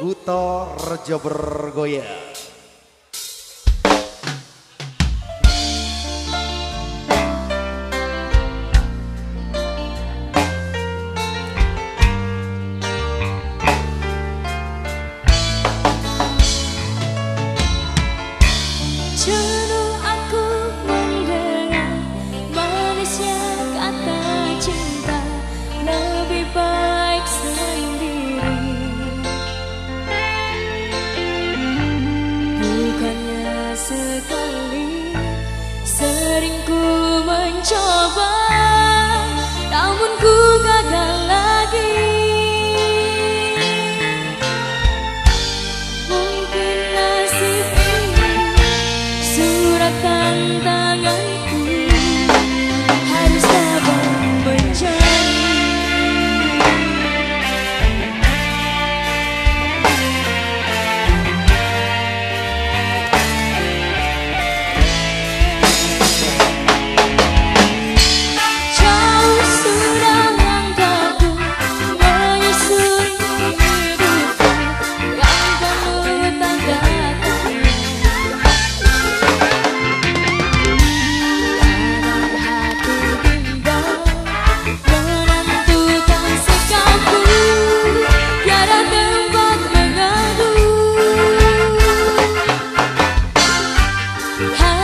Kuto Rejo Bergoya. world. 하